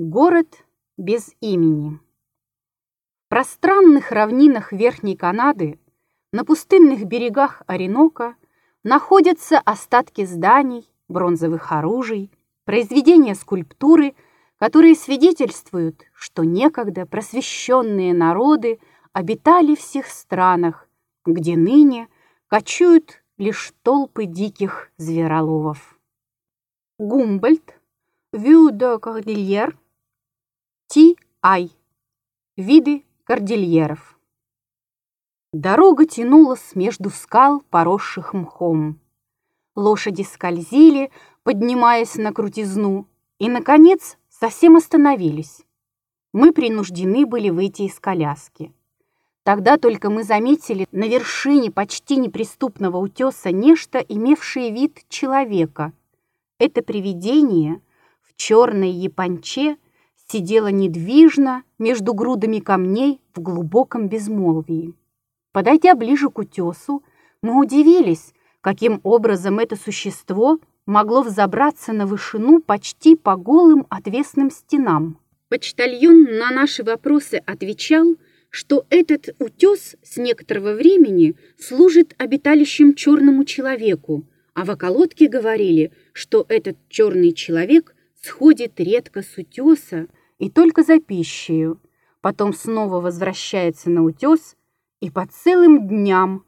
Город без имени. В пространных равнинах Верхней Канады, на пустынных берегах Оренока, находятся остатки зданий, бронзовых оружий, произведения скульптуры, которые свидетельствуют, что некогда просвещенные народы обитали в всех странах, где ныне кочуют лишь толпы диких звероловов. Гумбольд, Вю Кордильер, Ти-Ай. Виды кордильеров. Дорога тянулась между скал, поросших мхом. Лошади скользили, поднимаясь на крутизну, и, наконец, совсем остановились. Мы принуждены были выйти из коляски. Тогда только мы заметили на вершине почти неприступного утеса нечто, имевшее вид человека. Это привидение в черной японче – сидела недвижно между грудами камней в глубоком безмолвии. Подойдя ближе к утесу, мы удивились, каким образом это существо могло взобраться на вышину почти по голым отвесным стенам. Почтальон на наши вопросы отвечал, что этот утес с некоторого времени служит обиталищем черному человеку, а в околотке говорили, что этот черный человек сходит редко с утеса и только за пищей, потом снова возвращается на утес и по целым дням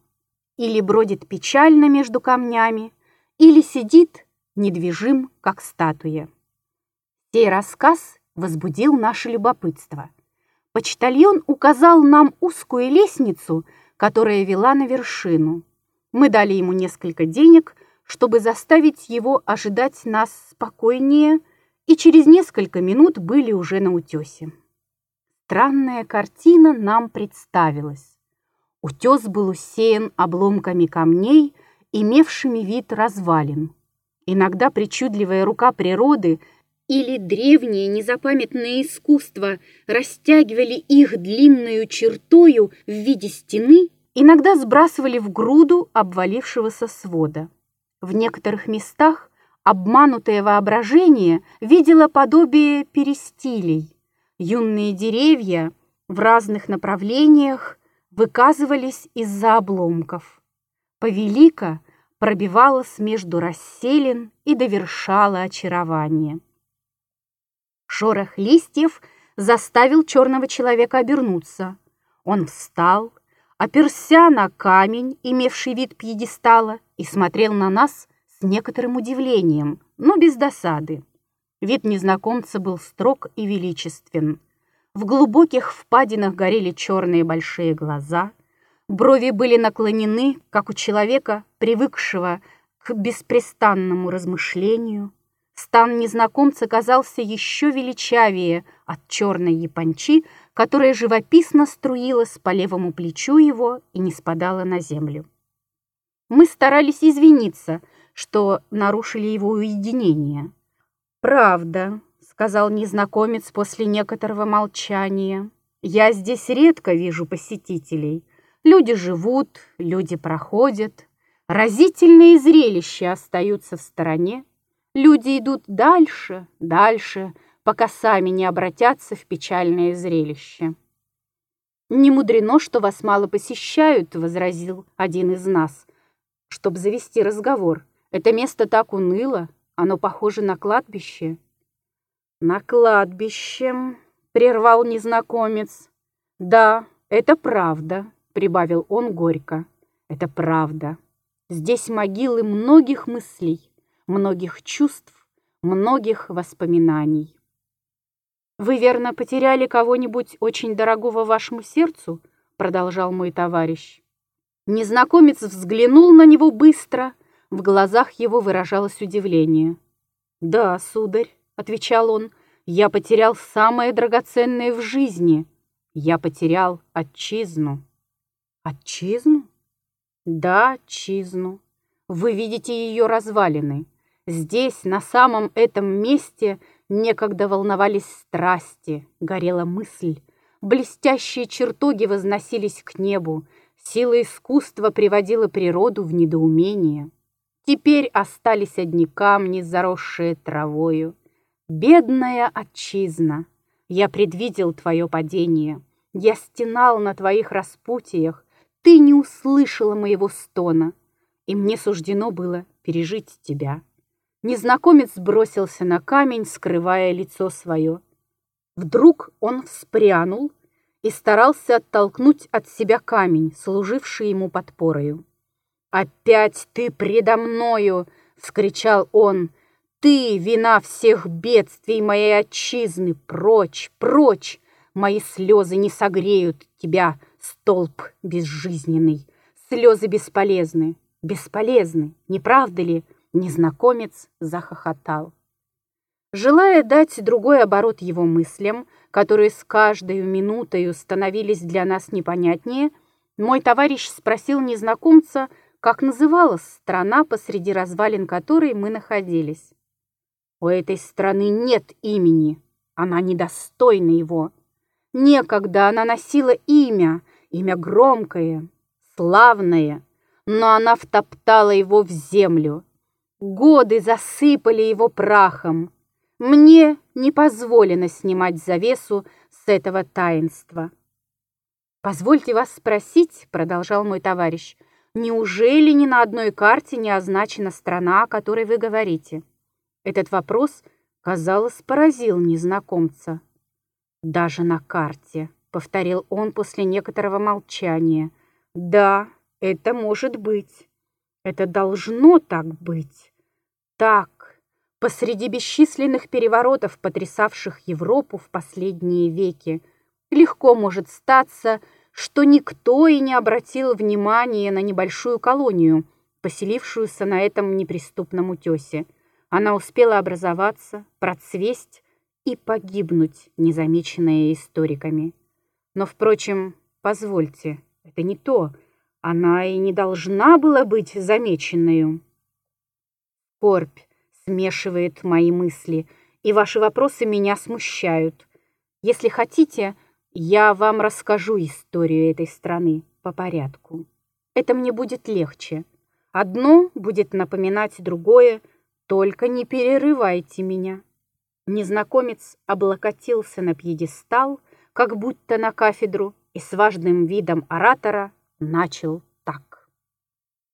или бродит печально между камнями, или сидит недвижим, как статуя. Сей рассказ возбудил наше любопытство. Почтальон указал нам узкую лестницу, которая вела на вершину. Мы дали ему несколько денег, чтобы заставить его ожидать нас спокойнее и через несколько минут были уже на утесе. Странная картина нам представилась. Утес был усеян обломками камней, имевшими вид развалин. Иногда причудливая рука природы или древнее незапамятное искусство растягивали их длинную чертою в виде стены, иногда сбрасывали в груду обвалившегося свода. В некоторых местах Обманутое воображение видело подобие перистилей. Юные деревья в разных направлениях выказывались из-за обломков. Повелика пробивалась между расселен и довершала очарование. Шорох листьев заставил черного человека обернуться. Он встал, оперся на камень, имевший вид пьедестала, и смотрел на нас с некоторым удивлением, но без досады. Вид незнакомца был строг и величествен. В глубоких впадинах горели черные большие глаза, брови были наклонены, как у человека, привыкшего к беспрестанному размышлению. Стан незнакомца казался еще величавее от черной япончи, которая живописно струилась по левому плечу его и не спадала на землю. Мы старались извиниться – что нарушили его уединение. «Правда», — сказал незнакомец после некоторого молчания. «Я здесь редко вижу посетителей. Люди живут, люди проходят. Разительные зрелища остаются в стороне. Люди идут дальше, дальше, пока сами не обратятся в печальное зрелище». «Не мудрено, что вас мало посещают», — возразил один из нас, чтобы завести разговор. Это место так уныло, оно похоже на кладбище. На кладбище, прервал незнакомец. Да, это правда, прибавил он горько. Это правда. Здесь могилы многих мыслей, многих чувств, многих воспоминаний. «Вы, верно, потеряли кого-нибудь очень дорогого вашему сердцу?» продолжал мой товарищ. Незнакомец взглянул на него быстро в глазах его выражалось удивление. «Да, сударь», — отвечал он, — «я потерял самое драгоценное в жизни. Я потерял отчизну». «Отчизну?» «Да, отчизну. Вы видите ее развалины. Здесь, на самом этом месте, некогда волновались страсти, горела мысль. Блестящие чертоги возносились к небу, сила искусства приводила природу в недоумение. Теперь остались одни камни, заросшие травою. Бедная отчизна, я предвидел твое падение. Я стенал на твоих распутиях, ты не услышала моего стона, и мне суждено было пережить тебя. Незнакомец бросился на камень, скрывая лицо свое. Вдруг он вспрянул и старался оттолкнуть от себя камень, служивший ему подпорою. «Опять ты предо мною!» — вскричал он. «Ты — вина всех бедствий моей отчизны! Прочь, прочь! Мои слезы не согреют тебя, столб безжизненный! Слезы бесполезны, бесполезны, не правда ли?» Незнакомец захохотал. Желая дать другой оборот его мыслям, которые с каждой минутой становились для нас непонятнее, мой товарищ спросил незнакомца, как называлась страна, посреди развалин которой мы находились. У этой страны нет имени, она недостойна его. Некогда она носила имя, имя громкое, славное, но она втоптала его в землю. Годы засыпали его прахом. Мне не позволено снимать завесу с этого таинства. «Позвольте вас спросить», — продолжал мой товарищ, «неужели ни на одной карте не означена страна, о которой вы говорите?» Этот вопрос, казалось, поразил незнакомца. «Даже на карте», — повторил он после некоторого молчания. «Да, это может быть. Это должно так быть. Так, посреди бесчисленных переворотов, потрясавших Европу в последние веки, легко может статься, что никто и не обратил внимания на небольшую колонию, поселившуюся на этом неприступном утесе. Она успела образоваться, процвесть и погибнуть, незамеченная историками. Но, впрочем, позвольте, это не то. Она и не должна была быть замеченной. Скорбь смешивает мои мысли, и ваши вопросы меня смущают. Если хотите, я вам расскажу историю этой страны по порядку. Это мне будет легче. Одно будет напоминать другое, только не перерывайте меня. Незнакомец облокотился на пьедестал, как будто на кафедру, и с важным видом оратора начал так.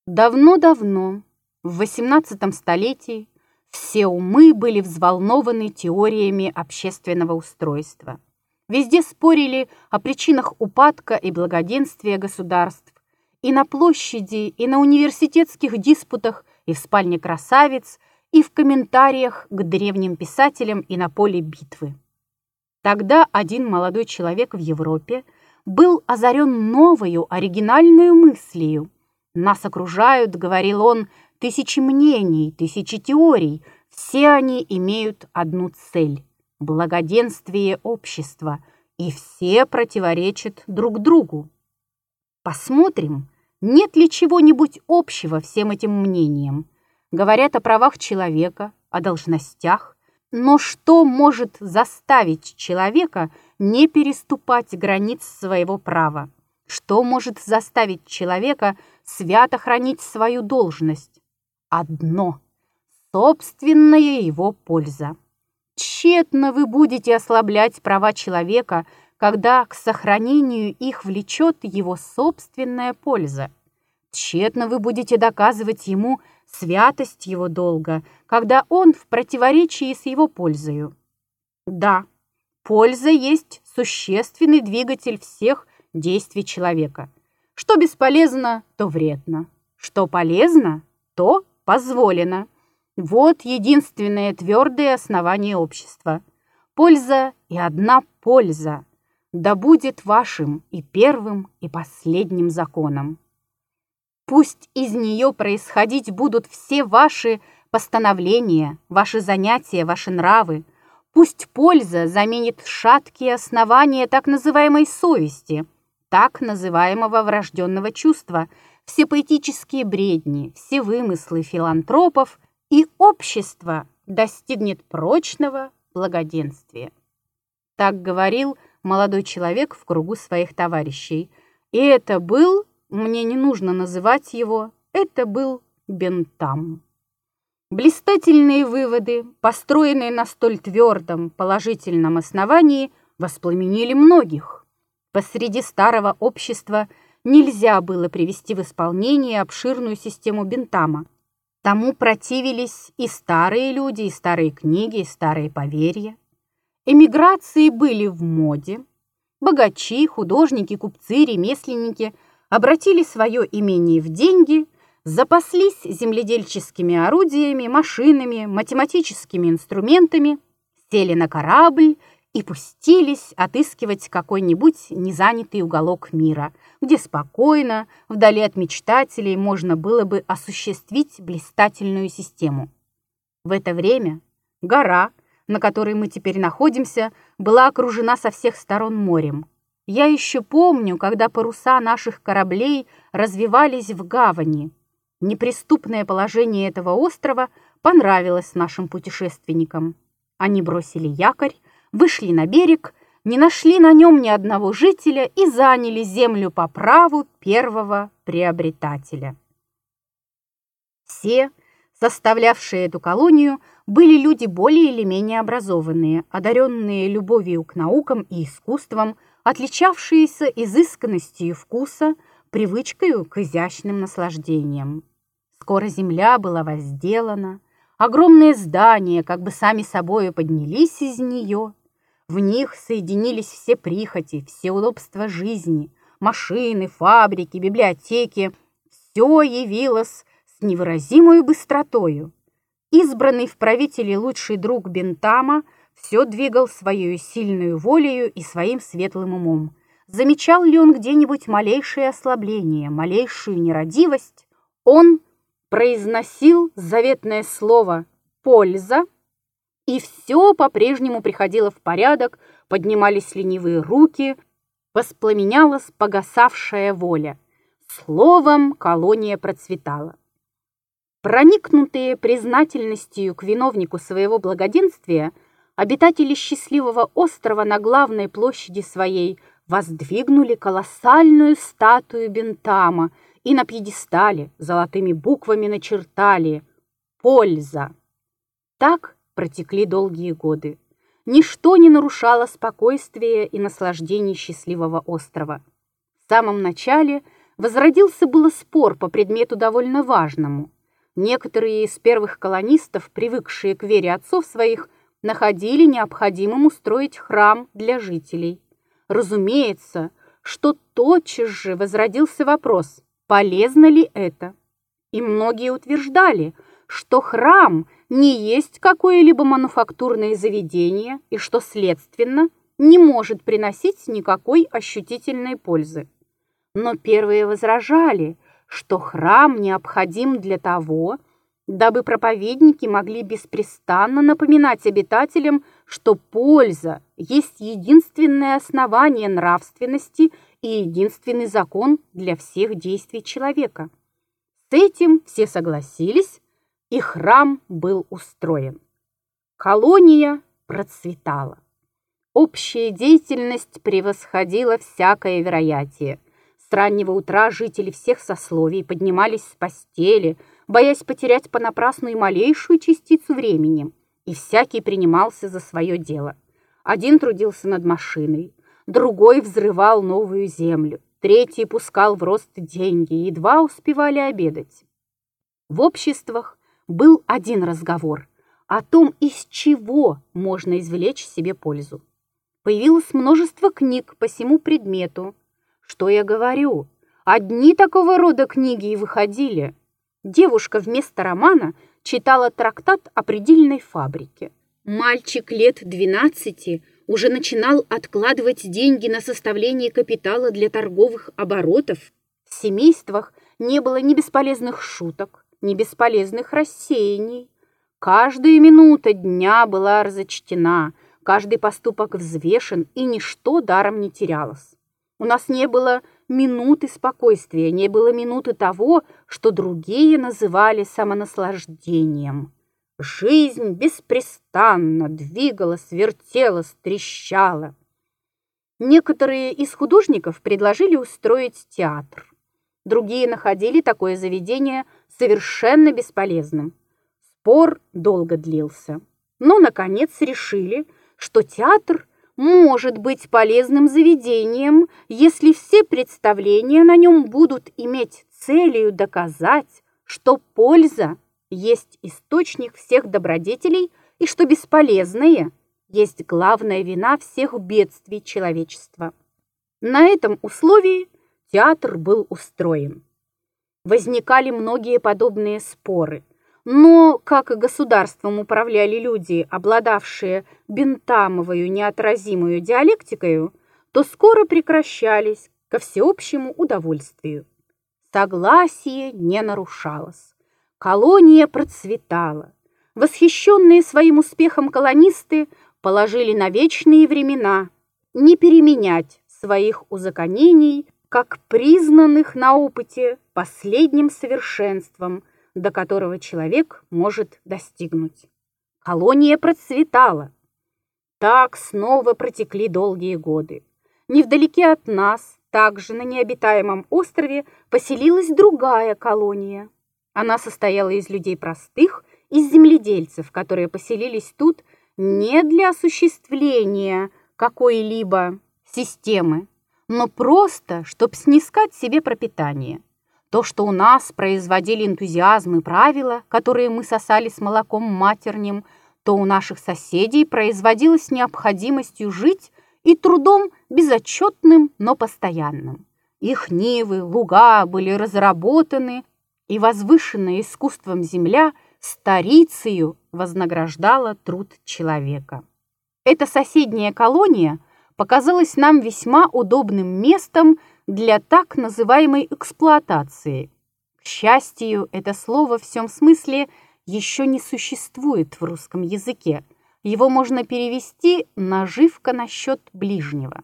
Давно-давно, в XVIII столетии, все умы были взволнованы теориями общественного устройства. Везде спорили о причинах упадка и благоденствия государств. И на площади, и на университетских диспутах, и в спальне красавиц, и в комментариях к древним писателям и на поле битвы. Тогда один молодой человек в Европе был озарен новою оригинальную мыслью. «Нас окружают, — говорил он, Тысячи мнений, тысячи теорий, все они имеют одну цель – благоденствие общества, и все противоречат друг другу. Посмотрим, нет ли чего-нибудь общего всем этим мнениям. Говорят о правах человека, о должностях, но что может заставить человека не переступать границ своего права? Что может заставить человека свято хранить свою должность? одно – собственная его польза. Тщетно вы будете ослаблять права человека, когда к сохранению их влечет его собственная польза. Тщетно вы будете доказывать ему святость его долга, когда он в противоречии с его пользою. Да, польза есть существенный двигатель всех действий человека. Что бесполезно, то вредно. Что полезно, то позволено. Вот единственное твердое основание общества. Польза и одна польза. Да будет вашим и первым, и последним законом. Пусть из нее происходить будут все ваши постановления, ваши занятия, ваши нравы. Пусть польза заменит шаткие основания так называемой совести, так называемого врожденного чувства – все поэтические бредни, все вымыслы филантропов, и общество достигнет прочного благоденствия. Так говорил молодой человек в кругу своих товарищей. И это был, мне не нужно называть его, это был Бентам. Блистательные выводы, построенные на столь твердом положительном основании, воспламенили многих. Посреди старого общества нельзя было привести в исполнение обширную систему Бентама. Тому противились и старые люди, и старые книги, и старые поверья. Эмиграции были в моде. Богачи, художники, купцы, ремесленники обратили свое имение в деньги – запаслись земледельческими орудиями, машинами, математическими инструментами, сели на корабль и пустились отыскивать какой-нибудь незанятый уголок мира, где спокойно, вдали от мечтателей, можно было бы осуществить блистательную систему. В это время гора, на которой мы теперь находимся, была окружена со всех сторон морем. Я еще помню, когда паруса наших кораблей развивались в гавани, Неприступное положение этого острова понравилось нашим путешественникам. Они бросили якорь, вышли на берег, не нашли на нем ни одного жителя и заняли землю по праву первого приобретателя. Все, составлявшие эту колонию, были люди более или менее образованные, одаренные любовью к наукам и искусствам, отличавшиеся изысканностью вкуса, привычкой к изящным наслаждениям. Скоро земля была возделана, огромные здания как бы сами собою поднялись из нее. В них соединились все прихоти, все удобства жизни, машины, фабрики, библиотеки. Все явилось с невыразимой быстротою. Избранный в правители лучший друг Бентама все двигал своей сильную волею и своим светлым умом. Замечал ли он где-нибудь малейшее ослабление, малейшую нерадивость, он произносил заветное слово «польза», и все по-прежнему приходило в порядок, поднимались ленивые руки, воспламенялась погасавшая воля. Словом, колония процветала. Проникнутые признательностью к виновнику своего благоденствия, обитатели счастливого острова на главной площади своей воздвигнули колоссальную статую Бентама и на пьедестале золотыми буквами начертали «Польза». Так протекли долгие годы. Ничто не нарушало спокойствие и наслаждение счастливого острова. В самом начале возродился было спор по предмету довольно важному. Некоторые из первых колонистов, привыкшие к вере отцов своих, находили необходимым устроить храм для жителей. Разумеется, что тотчас же возродился вопрос, полезно ли это. И многие утверждали, что храм не есть какое-либо мануфактурное заведение и что, следственно, не может приносить никакой ощутительной пользы. Но первые возражали, что храм необходим для того, дабы проповедники могли беспрестанно напоминать обитателям, что польза есть единственное основание нравственности и единственный закон для всех действий человека. С этим все согласились, и храм был устроен. Колония процветала. Общая деятельность превосходила всякое вероятие. С раннего утра жители всех сословий поднимались с постели – боясь потерять понапрасну и малейшую частицу времени, и всякий принимался за свое дело. Один трудился над машиной, другой взрывал новую землю, третий пускал в рост деньги, едва успевали обедать. В обществах был один разговор о том, из чего можно извлечь себе пользу. Появилось множество книг по всему предмету. Что я говорю? Одни такого рода книги и выходили – девушка вместо романа читала трактат о предельной фабрике. Мальчик лет 12 уже начинал откладывать деньги на составление капитала для торговых оборотов. В семействах не было ни бесполезных шуток, ни бесполезных рассеяний. Каждая минута дня была разочтена, каждый поступок взвешен, и ничто даром не терялось. У нас не было минуты спокойствия, не было минуты того, что другие называли самонаслаждением. Жизнь беспрестанно двигалась, вертелась, трещала. Некоторые из художников предложили устроить театр. Другие находили такое заведение совершенно бесполезным. Спор долго длился, но, наконец, решили, что театр может быть полезным заведением, если все представления на нем будут иметь целью доказать, что польза есть источник всех добродетелей и что бесполезное есть главная вина всех бедствий человечества. На этом условии театр был устроен. Возникали многие подобные споры, но как государством управляли люди, обладавшие бентамовую неотразимую диалектикою, то скоро прекращались ко всеобщему удовольствию. Согласие не нарушалось. Колония процветала. Восхищенные своим успехом колонисты положили на вечные времена не переменять своих узаконений, как признанных на опыте последним совершенством, до которого человек может достигнуть. Колония процветала. Так снова протекли долгие годы. Невдалеке от нас, также на необитаемом острове, поселилась другая колония. Она состояла из людей простых, из земледельцев, которые поселились тут не для осуществления какой-либо системы, но просто, чтобы снискать себе пропитание. То, что у нас производили энтузиазм и правила, которые мы сосали с молоком матерним, то у наших соседей производилось необходимостью жить и трудом безотчетным, но постоянным. Их нивы, луга были разработаны, и возвышенная искусством земля старицею вознаграждала труд человека. Эта соседняя колония показалась нам весьма удобным местом для так называемой эксплуатации. К счастью, это слово в всем смысле еще не существует в русском языке. Его можно перевести «наживка насчет ближнего».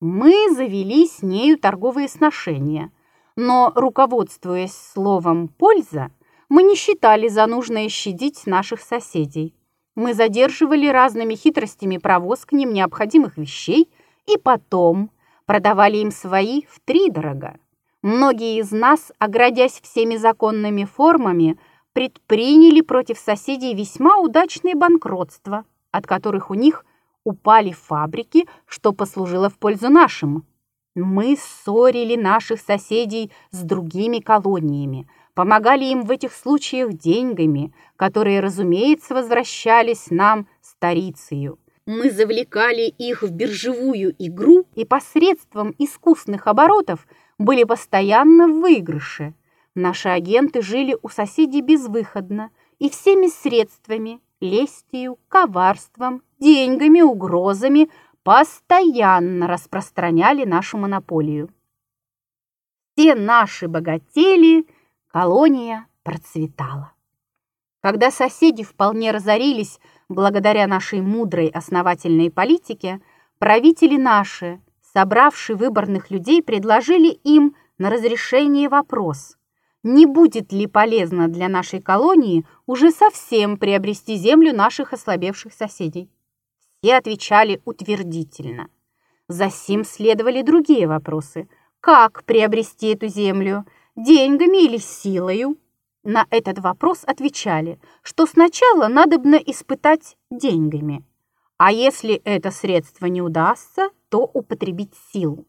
Мы завели с нею торговые сношения – но, руководствуясь словом «польза», мы не считали за нужное щадить наших соседей. Мы задерживали разными хитростями провоз к ним необходимых вещей и потом продавали им свои втридорога. Многие из нас, оградясь всеми законными формами, предприняли против соседей весьма удачные банкротства, от которых у них упали фабрики, что послужило в пользу нашим. Мы ссорили наших соседей с другими колониями, помогали им в этих случаях деньгами, которые, разумеется, возвращались нам старицею. Мы завлекали их в биржевую игру и посредством искусных оборотов были постоянно в выигрыше. Наши агенты жили у соседей безвыходно и всеми средствами, лестью, коварством, деньгами, угрозами – постоянно распространяли нашу монополию. Все наши богатели, колония процветала. Когда соседи вполне разорились благодаря нашей мудрой основательной политике, правители наши, собравшие выборных людей, предложили им на разрешение вопрос, не будет ли полезно для нашей колонии уже совсем приобрести землю наших ослабевших соседей и отвечали утвердительно. За сим следовали другие вопросы. Как приобрести эту землю? Деньгами или силою? На этот вопрос отвечали, что сначала надобно испытать деньгами, а если это средство не удастся, то употребить силу.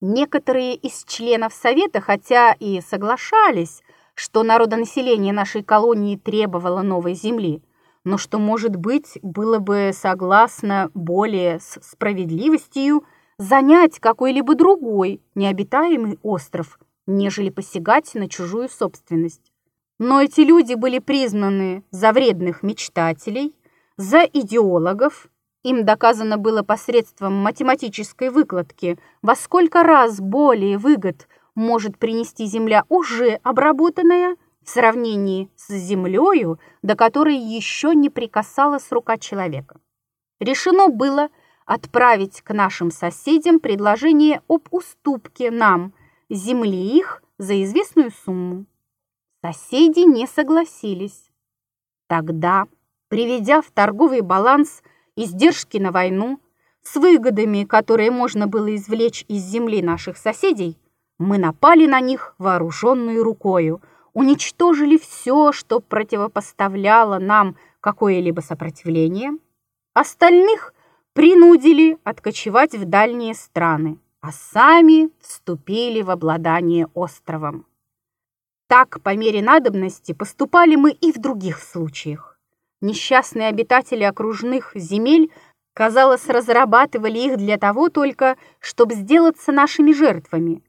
Некоторые из членов Совета, хотя и соглашались, что народонаселение нашей колонии требовало новой земли, но что, может быть, было бы согласно более с справедливостью занять какой-либо другой необитаемый остров, нежели посягать на чужую собственность. Но эти люди были признаны за вредных мечтателей, за идеологов, им доказано было посредством математической выкладки, во сколько раз более выгод может принести земля уже обработанная – в сравнении с землею, до которой еще не прикасалась рука человека. Решено было отправить к нашим соседям предложение об уступке нам земли их за известную сумму. Соседи не согласились. Тогда, приведя в торговый баланс издержки на войну с выгодами, которые можно было извлечь из земли наших соседей, мы напали на них вооруженной рукою, уничтожили все, что противопоставляло нам какое-либо сопротивление. Остальных принудили откочевать в дальние страны, а сами вступили в обладание островом. Так, по мере надобности, поступали мы и в других случаях. Несчастные обитатели окружных земель, казалось, разрабатывали их для того только, чтобы сделаться нашими жертвами.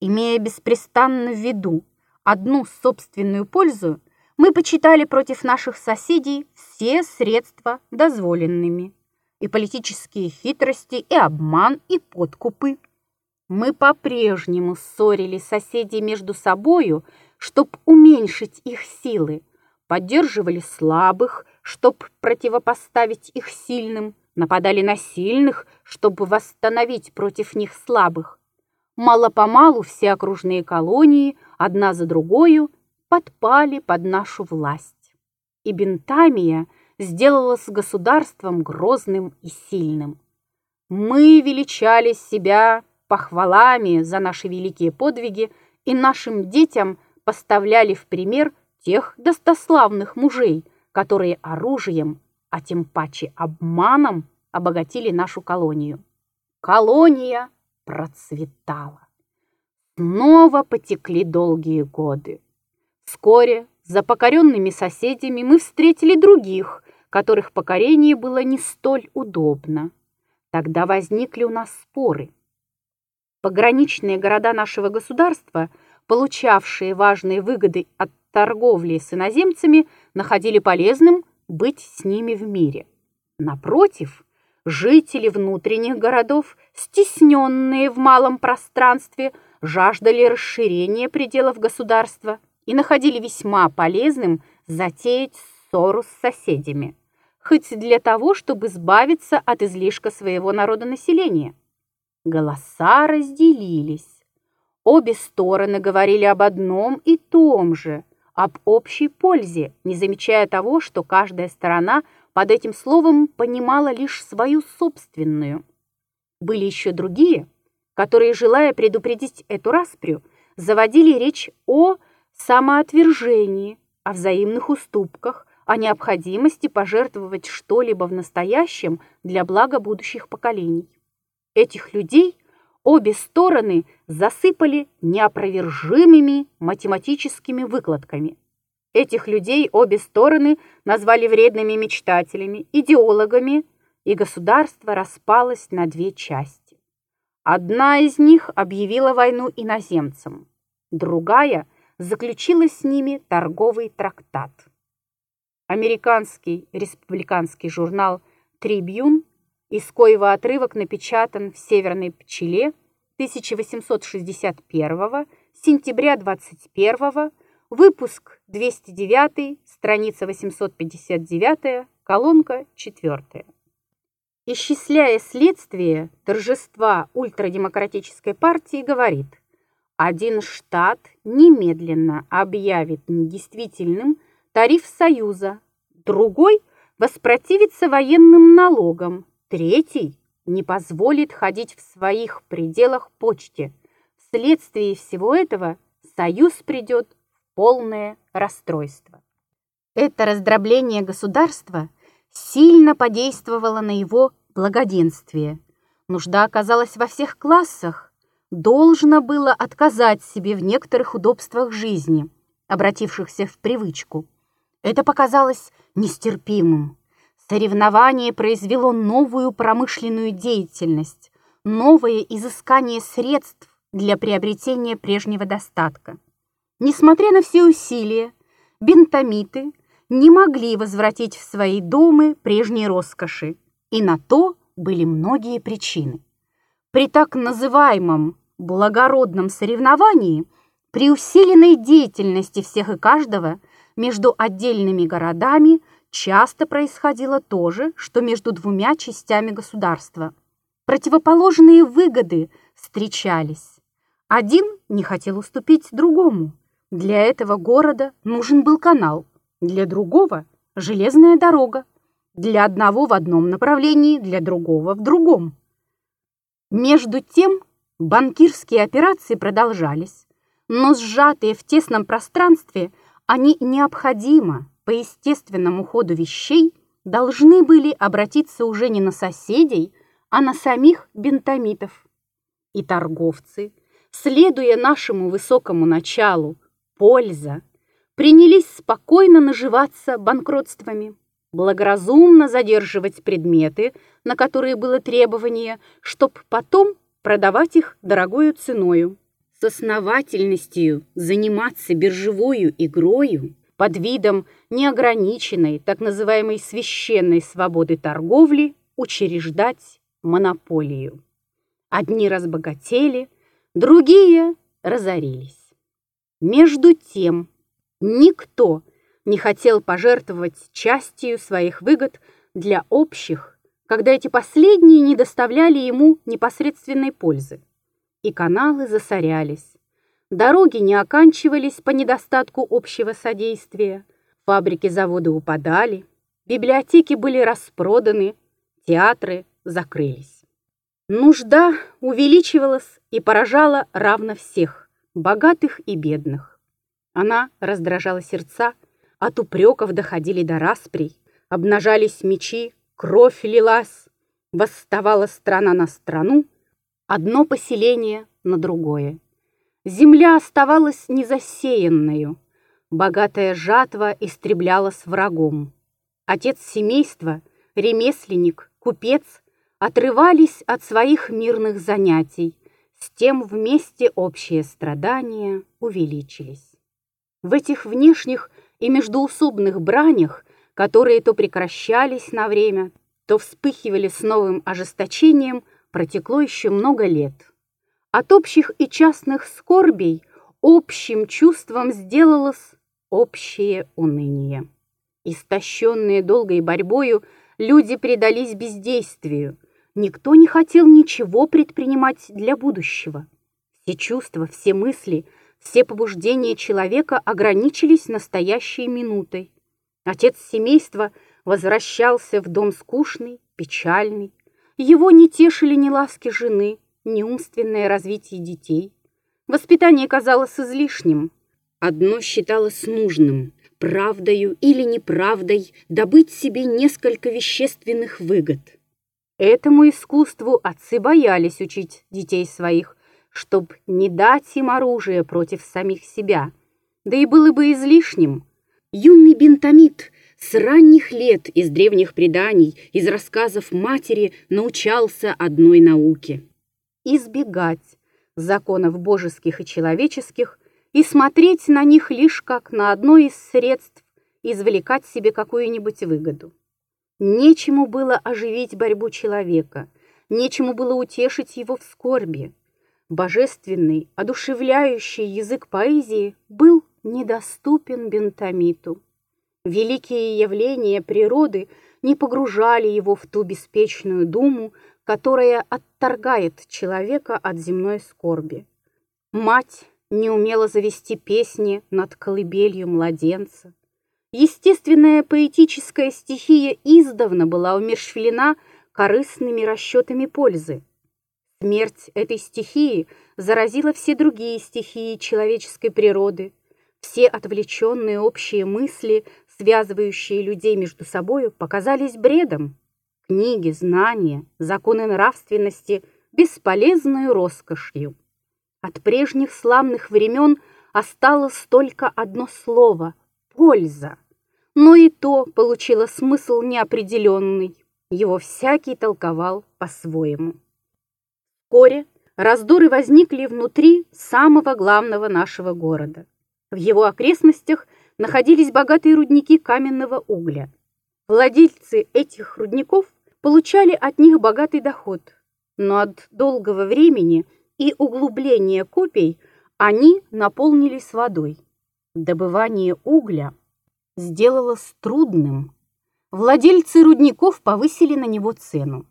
Имея беспрестанно в виду одну собственную пользу, мы почитали против наших соседей все средства дозволенными. И политические хитрости, и обман, и подкупы. Мы по-прежнему ссорили соседей между собою, чтобы уменьшить их силы, поддерживали слабых, чтобы противопоставить их сильным, нападали на сильных, чтобы восстановить против них слабых. Мало-помалу все окружные колонии, одна за другою, подпали под нашу власть. И Бентамия сделалась государством грозным и сильным. Мы величали себя похвалами за наши великие подвиги и нашим детям – поставляли в пример тех достославных мужей, которые оружием, а тем паче обманом обогатили нашу колонию. Колония процветала. Снова потекли долгие годы. Вскоре за покоренными соседями мы встретили других, которых покорение было не столь удобно. Тогда возникли у нас споры. Пограничные города нашего государства – получавшие важные выгоды от торговли с иноземцами, находили полезным быть с ними в мире. Напротив, жители внутренних городов, стесненные в малом пространстве, жаждали расширения пределов государства и находили весьма полезным затеять ссору с соседями, хоть для того, чтобы избавиться от излишка своего народонаселения. Голоса разделились. Обе стороны говорили об одном и том же, об общей пользе, не замечая того, что каждая сторона под этим словом понимала лишь свою собственную. Были еще другие, которые, желая предупредить эту распрю, заводили речь о самоотвержении, о взаимных уступках, о необходимости пожертвовать что-либо в настоящем для блага будущих поколений. Этих людей обе стороны засыпали неопровержимыми математическими выкладками. Этих людей обе стороны назвали вредными мечтателями, идеологами, и государство распалось на две части. Одна из них объявила войну иноземцам, другая заключила с ними торговый трактат. Американский республиканский журнал «Трибьюн» из коего отрывок напечатан в «Северной пчеле» 1861 сентября 21 выпуск 209, страница 859, колонка 4. Исчисляя следствие торжества ультрадемократической партии, говорит, один штат немедленно объявит недействительным тариф Союза, другой воспротивится военным налогам, Третий не позволит ходить в своих пределах почте. Вследствие всего этого союз придет в полное расстройство. Это раздробление государства сильно подействовало на его благоденствие. Нужда оказалась во всех классах. Должно было отказать себе в некоторых удобствах жизни, обратившихся в привычку. Это показалось нестерпимым. Соревнование произвело новую промышленную деятельность, новое изыскание средств для приобретения прежнего достатка. Несмотря на все усилия, бентамиты не могли возвратить в свои дома прежние роскоши, и на то были многие причины. При так называемом благородном соревновании, при усиленной деятельности всех и каждого между отдельными городами – часто происходило то же, что между двумя частями государства. Противоположные выгоды встречались. Один не хотел уступить другому. Для этого города нужен был канал, для другого – железная дорога, для одного в одном направлении, для другого в другом. Между тем банкирские операции продолжались, но сжатые в тесном пространстве, они необходимо по естественному ходу вещей должны были обратиться уже не на соседей, а на самих бентамитов. И торговцы, следуя нашему высокому началу «польза», принялись спокойно наживаться банкротствами, благоразумно задерживать предметы, на которые было требование, чтоб потом продавать их дорогою ценою. С основательностью заниматься биржевою игрою под видом неограниченной, так называемой священной свободы торговли учреждать монополию. Одни разбогатели, другие разорились. Между тем, никто не хотел пожертвовать частью своих выгод для общих, когда эти последние не доставляли ему непосредственной пользы. И каналы засорялись, дороги не оканчивались по недостатку общего содействия, фабрики-заводы упадали, библиотеки были распроданы, театры закрылись. Нужда увеличивалась и поражала равно всех, богатых и бедных. Она раздражала сердца, от упреков доходили до расприй, обнажались мечи, кровь лилась, восставала страна на страну, одно поселение на другое. Земля оставалась незасеянною, богатая жатва истреблялась врагом. Отец семейства, ремесленник, купец – отрывались от своих мирных занятий, с тем вместе общие страдания увеличились. В этих внешних и междуусобных бранях, которые то прекращались на время, то вспыхивали с новым ожесточением, протекло еще много лет. От общих и частных скорбей общим чувством сделалось общее уныние. Истощенные долгой борьбою, люди предались бездействию – Никто не хотел ничего предпринимать для будущего. Все чувства, все мысли, все побуждения человека ограничились настоящей минутой. Отец семейства возвращался в дом скучный, печальный. Его не тешили ни ласки жены, ни умственное развитие детей. Воспитание казалось излишним. Одно считалось нужным – правдою или неправдой добыть себе несколько вещественных выгод – Этому искусству отцы боялись учить детей своих, чтоб не дать им оружие против самих себя. Да и было бы излишним. Юный бентамит с ранних лет из древних преданий, из рассказов матери научался одной науке – избегать законов божеских и человеческих и смотреть на них лишь как на одно из средств извлекать себе какую-нибудь выгоду. Нечему было оживить борьбу человека, нечему было утешить его в скорби. Божественный, одушевляющий язык поэзии был недоступен бентамиту. Великие явления природы не погружали его в ту беспечную думу, которая отторгает человека от земной скорби. Мать не умела завести песни над колыбелью младенца. Естественная поэтическая стихия издавна была умерщвлена корыстными расчетами пользы. Смерть этой стихии заразила все другие стихии человеческой природы, все отвлеченные общие мысли, связывающие людей между собою, показались бредом. Книги, знания, законы нравственности – бесполезной роскошью. От прежних славных времен осталось только одно слово – польза. Но и то получило смысл неопределенный. Его всякий толковал по-своему. Вскоре раздоры возникли внутри самого главного нашего города. В его окрестностях находились богатые рудники каменного угля. Владельцы этих рудников получали от них богатый доход, но от долгого времени и углубления копий они наполнились водой. Добывание угля сделалось трудным. Владельцы рудников повысили на него цену.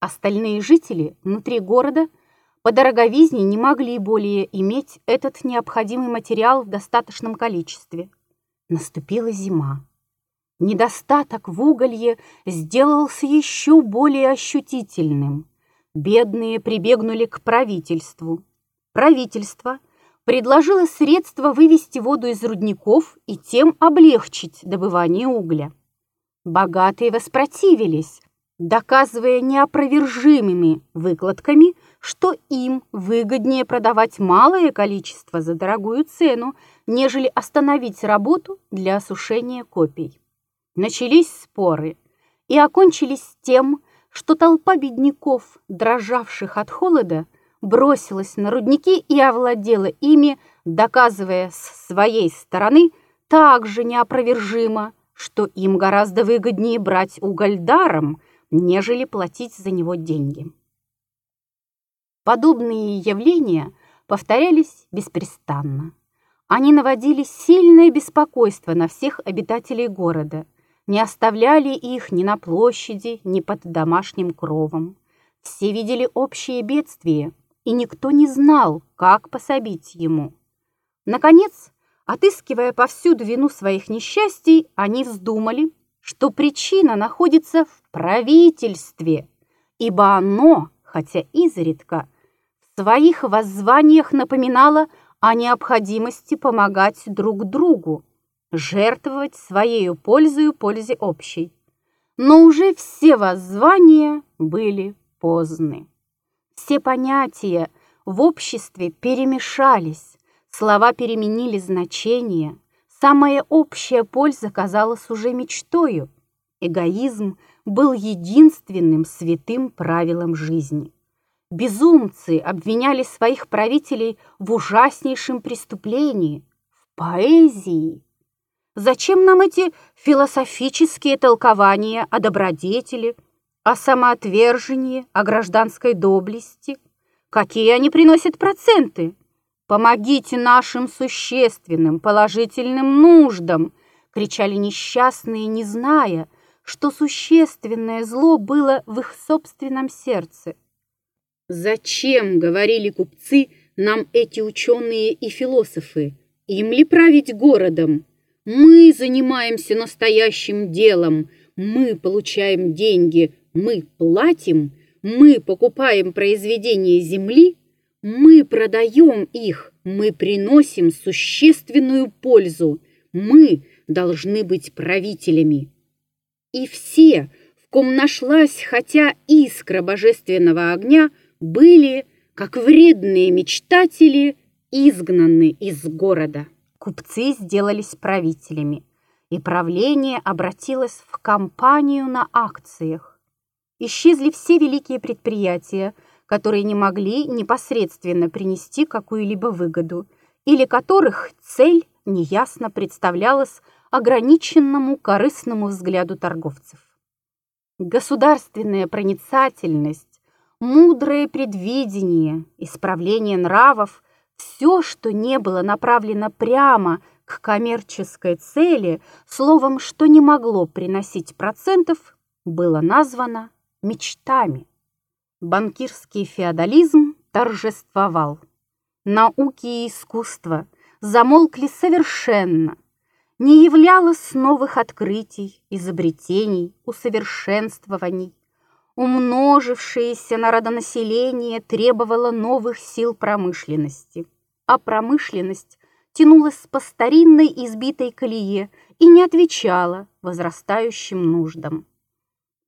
Остальные жители внутри города по дороговизне не могли более иметь этот необходимый материал в достаточном количестве. Наступила зима. Недостаток в уголье сделался еще более ощутительным. Бедные прибегнули к правительству. Правительство предложила средства вывести воду из рудников и тем облегчить добывание угля. Богатые воспротивились, доказывая неопровержимыми выкладками, что им выгоднее продавать малое количество за дорогую цену, нежели остановить работу для осушения копий. Начались споры и окончились тем, что толпа бедняков, дрожавших от холода, бросилась на рудники и овладела ими, доказывая с своей стороны также неопровержимо, что им гораздо выгоднее брать уголь даром, нежели платить за него деньги. Подобные явления повторялись беспрестанно. Они наводили сильное беспокойство на всех обитателей города, не оставляли их ни на площади, ни под домашним кровом. Все видели общее бедствие, и никто не знал, как пособить ему. Наконец, отыскивая повсюду вину своих несчастий, они вздумали, что причина находится в правительстве, ибо оно, хотя изредка, в своих воззваниях напоминало о необходимости помогать друг другу, жертвовать своею пользою пользе общей. Но уже все воззвания были поздны. Все понятия в обществе перемешались, слова переменили значение, самая общая польза казалась уже мечтою. Эгоизм был единственным святым правилом жизни. Безумцы обвиняли своих правителей в ужаснейшем преступлении, в поэзии. Зачем нам эти философические толкования о добродетели, о самоотвержении, о гражданской доблести? Какие они приносят проценты? Помогите нашим существенным, положительным нуждам, кричали несчастные, не зная, что существенное зло было в их собственном сердце. Зачем, говорили купцы, нам эти ученые и философы? Им ли править городом? Мы занимаемся настоящим делом, мы получаем деньги, мы платим, мы покупаем произведения земли, мы продаем их, мы приносим существенную пользу, мы должны быть правителями. И все, в ком нашлась хотя искра божественного огня, были, как вредные мечтатели, изгнаны из города. Купцы сделались правителями, и правление обратилось в компанию на акциях. Исчезли все великие предприятия, которые не могли непосредственно принести какую-либо выгоду, или которых цель неясно представлялась ограниченному корыстному взгляду торговцев. Государственная проницательность, мудрое предвидение, исправление нравов все, что не было направлено прямо к коммерческой цели, словом, что не могло приносить процентов, было названо мечтами. Банкирский феодализм торжествовал. Науки и искусство замолкли совершенно. Не являлось новых открытий, изобретений, усовершенствований умножившееся народонаселение требовало новых сил промышленности, а промышленность тянулась по старинной избитой колее и не отвечала возрастающим нуждам.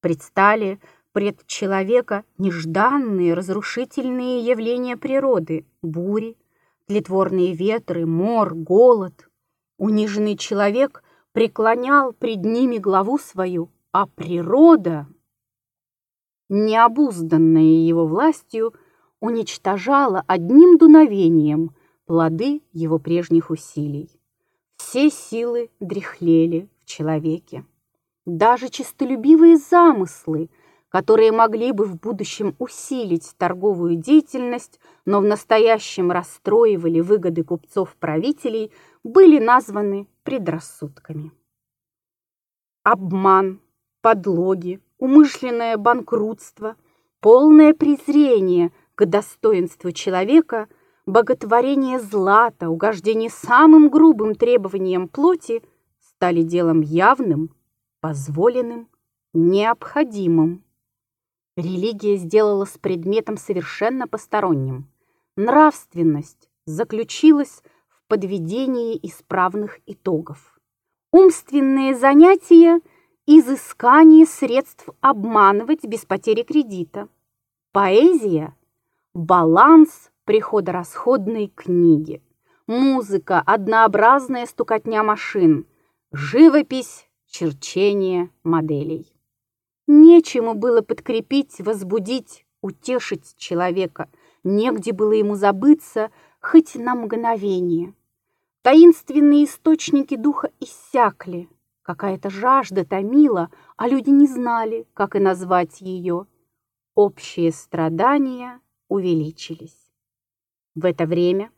Предстали пред человека нежданные разрушительные явления природы, бури, тлетворные ветры, мор, голод. Униженный человек преклонял пред ними главу свою, а природа необузданная его властью, уничтожала одним дуновением плоды его прежних усилий. Все силы дряхлели в человеке. Даже честолюбивые замыслы, которые могли бы в будущем усилить торговую деятельность, но в настоящем расстроивали выгоды купцов-правителей, были названы предрассудками. Обман, подлоги, умышленное банкротство, полное презрение к достоинству человека, боготворение злата, угождение самым грубым требованиям плоти стали делом явным, позволенным, необходимым. Религия сделалась предметом совершенно посторонним. Нравственность заключилась подведении исправных итогов. Умственные занятия – изыскание средств обманывать без потери кредита. Поэзия – баланс приходорасходной книги. Музыка – однообразная стукотня машин. Живопись – черчение моделей. Нечему было подкрепить, возбудить, утешить человека. Негде было ему забыться хоть на мгновение. Таинственные источники духа иссякли. Какая-то жажда томила, а люди не знали, как и назвать ее. Общие страдания увеличились. В это время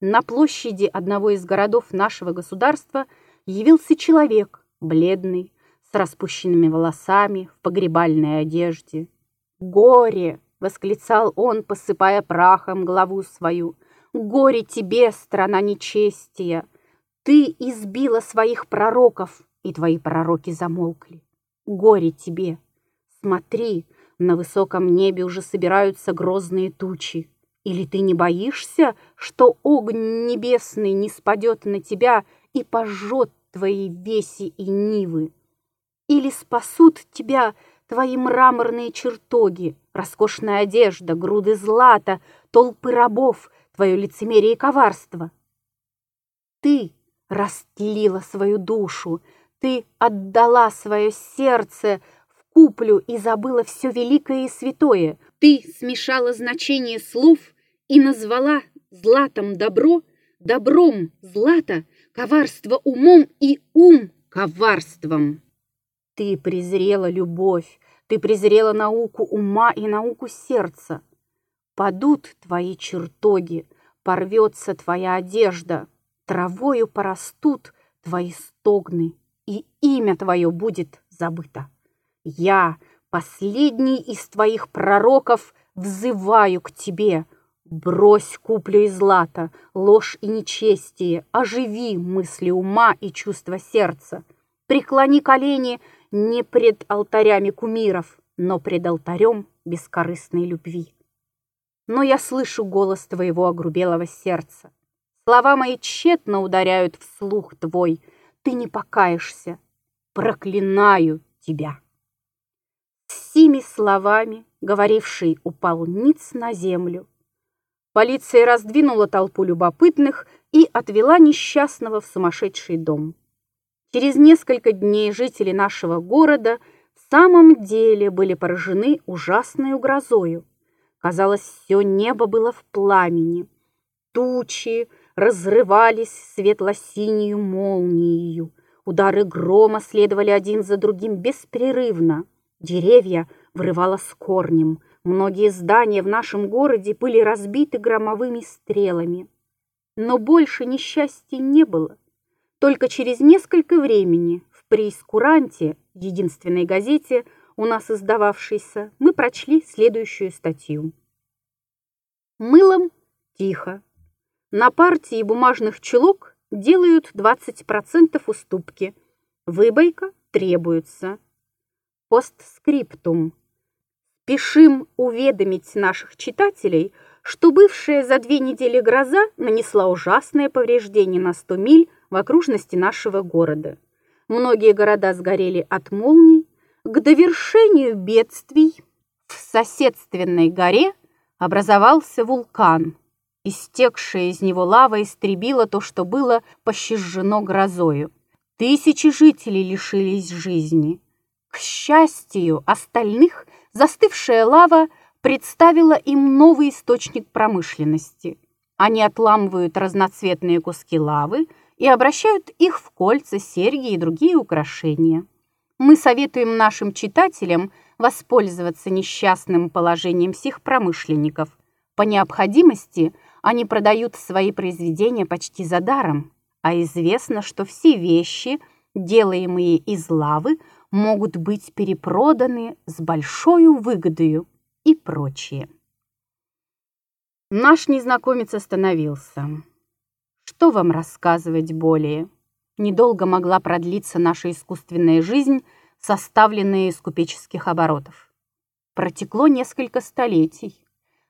на площади одного из городов нашего государства явился человек, бледный, с распущенными волосами, в погребальной одежде. «Горе!» — восклицал он, посыпая прахом главу свою. «Горе тебе, страна нечестия! Ты избила своих пророков, и твои пророки замолкли. Горе тебе! Смотри, на высоком небе уже собираются грозные тучи. Или ты не боишься, что огонь небесный не спадет на тебя и пожжет твои веси и нивы? Или спасут тебя твои мраморные чертоги, роскошная одежда, груды злата, толпы рабов, твое лицемерие и коварство? Ты растлила свою душу, ты отдала свое сердце в куплю и забыла все великое и святое. Ты смешала значение слов и назвала златом добро, добром злато, коварство умом и ум коварством. Ты презрела любовь, ты презрела науку ума и науку сердца. Падут твои чертоги, порвется твоя одежда, травою порастут твои стогны, и имя твое будет забыто. Я, последний из твоих пророков, взываю к тебе. Брось куплю и злато, ложь и нечестие, оживи мысли ума и чувства сердца. Преклони колени не пред алтарями кумиров, но пред алтарем бескорыстной любви. Но я слышу голос твоего огрубелого сердца. Слова мои тщетно ударяют в слух твой. Ты не покаешься. Проклинаю тебя. С сими словами говоривший упал ниц на землю. Полиция раздвинула толпу любопытных и отвела несчастного в сумасшедший дом. Через несколько дней жители нашего города в самом деле были поражены ужасной грозою. Казалось, все небо было в пламени. Тучи разрывались светло-синюю молнией. Удары грома следовали один за другим беспрерывно. Деревья вырывало с корнем. Многие здания в нашем городе были разбиты громовыми стрелами. Но больше несчастья не было. Только через несколько времени в прейскуранте, единственной газете, у нас издававшейся, мы прочли следующую статью. Мылом тихо. На партии бумажных чулок делают 20% уступки. Выбойка требуется. Постскриптум. Пишим уведомить наших читателей, что бывшая за две недели гроза нанесла ужасное повреждение на 100 миль в окружности нашего города. Многие города сгорели от молний. К довершению бедствий в соседственной горе образовался вулкан. Истекшая из него лава истребила то, что было пощажено грозою. Тысячи жителей лишились жизни. К счастью, остальных застывшая лава представила им новый источник промышленности. Они отламывают разноцветные куски лавы, и обращают их в кольца, серьги и другие украшения. Мы советуем нашим читателям воспользоваться несчастным положением всех промышленников. По необходимости они продают свои произведения почти за даром, а известно, что все вещи, делаемые из лавы, могут быть перепроданы с большой выгодою и прочее. Наш незнакомец остановился. Что вам рассказывать более? Недолго могла продлиться наша искусственная жизнь, составленная из купеческих оборотов. Протекло несколько столетий.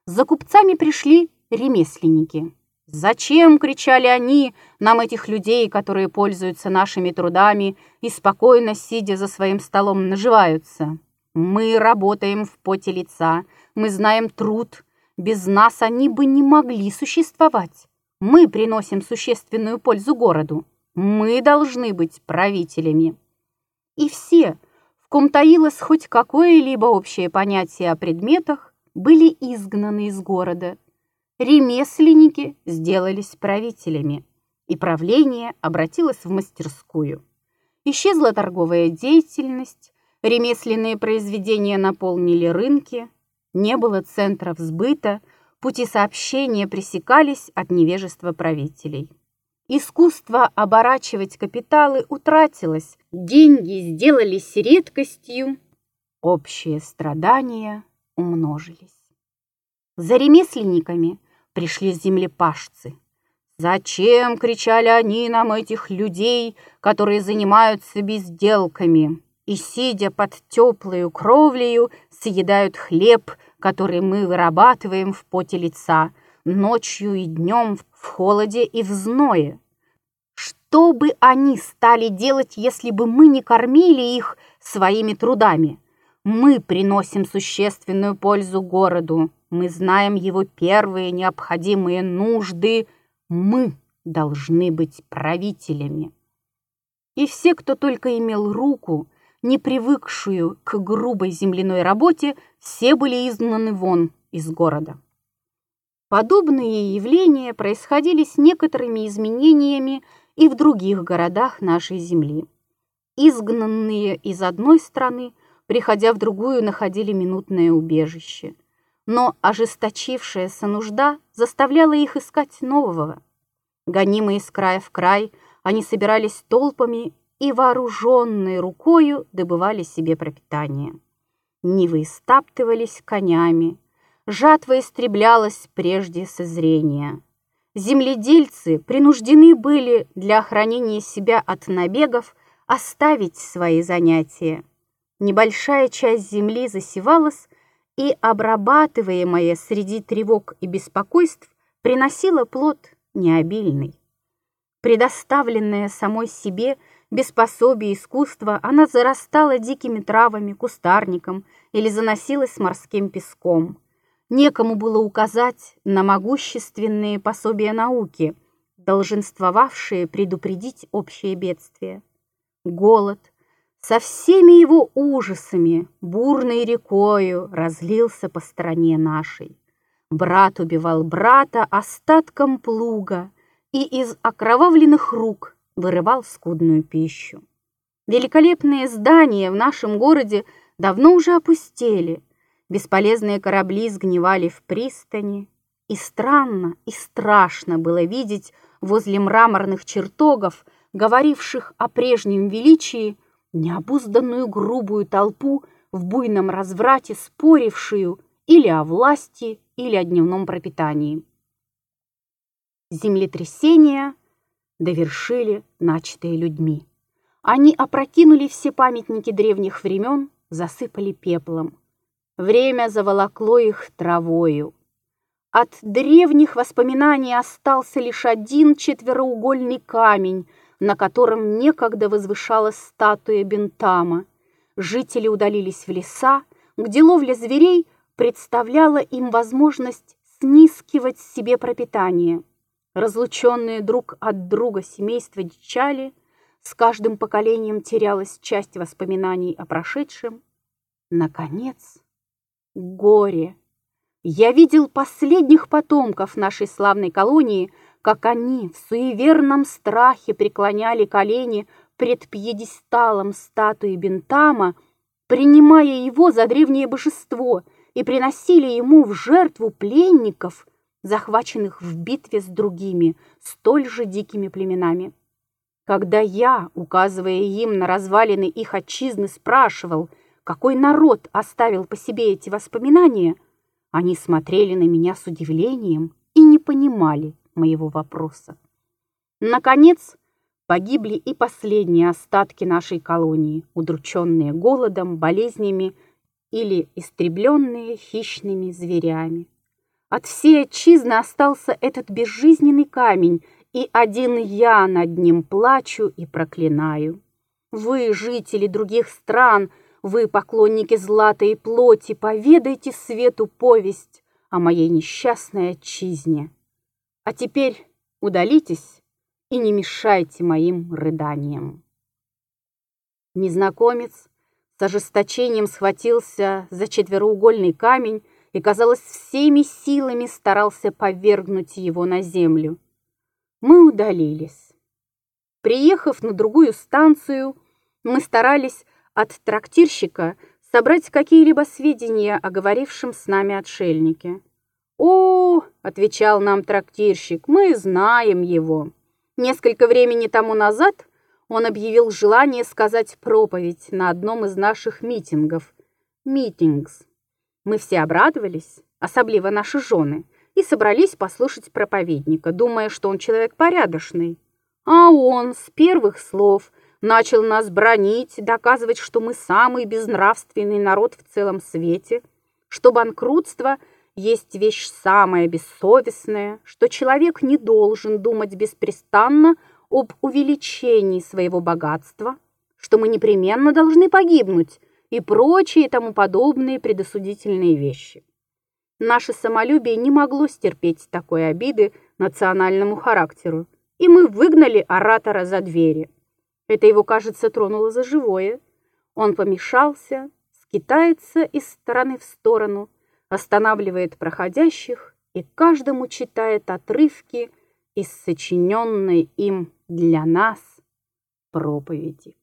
За купцами пришли ремесленники. Зачем, кричали они, нам этих людей, которые пользуются нашими трудами и спокойно, сидя за своим столом, наживаются? Мы работаем в поте лица, мы знаем труд. Без нас они бы не могли существовать. Мы приносим существенную пользу городу. Мы должны быть правителями. И все, в ком таилось хоть какое-либо общее понятие о предметах, были изгнаны из города. Ремесленники сделались правителями, и правление обратилось в мастерскую. Исчезла торговая деятельность, ремесленные произведения наполнили рынки, не было центров сбыта, пути сообщения пресекались от невежества правителей. Искусство оборачивать капиталы утратилось, деньги сделались редкостью, общие страдания умножились. За ремесленниками пришли землепашцы. «Зачем?» — кричали они нам этих людей, которые занимаются безделками и, сидя под теплую кровлею, съедают хлеб, который мы вырабатываем в поте лица, ночью и днем в холоде и в зное. Что бы они стали делать, если бы мы не кормили их своими трудами? Мы приносим существенную пользу городу, мы знаем его первые необходимые нужды, мы должны быть правителями. И все, кто только имел руку, не привыкшую к грубой земляной работе, все были изгнаны вон из города. Подобные явления происходили с некоторыми изменениями и в других городах нашей земли. Изгнанные из одной страны, приходя в другую, находили минутное убежище. Но ожесточившаяся нужда заставляла их искать нового. Гонимые с края в край, они собирались толпами и вооруженной рукою добывали себе пропитание. Нивы истаптывались конями, жатва истреблялась прежде созрения. Земледельцы принуждены были для охранения себя от набегов оставить свои занятия. Небольшая часть земли засевалась, и обрабатываемая среди тревог и беспокойств приносила плод необильный. Предоставленная самой себе без пособия искусства, она зарастала дикими травами, кустарником или заносилась морским песком. Некому было указать на могущественные пособия науки, долженствовавшие предупредить общее бедствие. Голод со всеми его ужасами бурной рекою разлился по стране нашей. Брат убивал брата остатком плуга и из окровавленных рук вырывал скудную пищу. Великолепные здания в нашем городе давно уже опустели, бесполезные корабли сгнивали в пристани, и странно и страшно было видеть возле мраморных чертогов, говоривших о прежнем величии, необузданную грубую толпу в буйном разврате, спорившую или о власти, или о дневном пропитании. Землетрясения довершили начатые людьми. Они опрокинули все памятники древних времен, засыпали пеплом. Время заволокло их травою. От древних воспоминаний остался лишь один четвероугольный камень, на котором некогда возвышалась статуя Бентама. Жители удалились в леса, где ловля зверей представляла им возможность снискивать себе пропитание. Разлученные друг от друга семейства дичали, с каждым поколением терялась часть воспоминаний о прошедшем. Наконец, горе. Я видел последних потомков нашей славной колонии, как они в суеверном страхе преклоняли колени пред пьедесталом статуи Бентама, принимая его за древнее божество и приносили ему в жертву пленников, захваченных в битве с другими, столь же дикими племенами. Когда я, указывая им на развалины их отчизны, спрашивал – какой народ оставил по себе эти воспоминания, они смотрели на меня с удивлением и не понимали моего вопроса. Наконец, погибли и последние остатки нашей колонии, удрученные голодом, болезнями или истребленные хищными зверями. От всей отчизны остался этот безжизненный камень, и один я над ним плачу и проклинаю. Вы, жители других стран, вы, поклонники златой плоти, поведайте свету повесть о моей несчастной отчизне. А теперь удалитесь и не мешайте моим рыданиям. Незнакомец с ожесточением схватился за четвероугольный камень и, казалось, всеми силами старался повергнуть его на землю. Мы удалились. Приехав на другую станцию, мы старались от трактирщика собрать какие-либо сведения о говорившем с нами отшельнике. «О, — отвечал нам трактирщик, — мы знаем его. Несколько времени тому назад он объявил желание сказать проповедь на одном из наших митингов. Митингс. Мы все обрадовались, особливо наши жены, и собрались послушать проповедника, думая, что он человек порядочный. А он с первых слов начал нас бронить, доказывать, что мы самый безнравственный народ в целом свете, что банкротство есть вещь самая бессовестная, что человек не должен думать беспрестанно об увеличении своего богатства, что мы непременно должны погибнуть и прочие тому подобные предосудительные вещи. Наше самолюбие не могло стерпеть такой обиды национальному характеру, и мы выгнали оратора за двери. Это его, кажется, тронуло за живое. Он помешался, скитается из стороны в сторону, останавливает проходящих и каждому читает отрывки из сочиненной им для нас проповеди.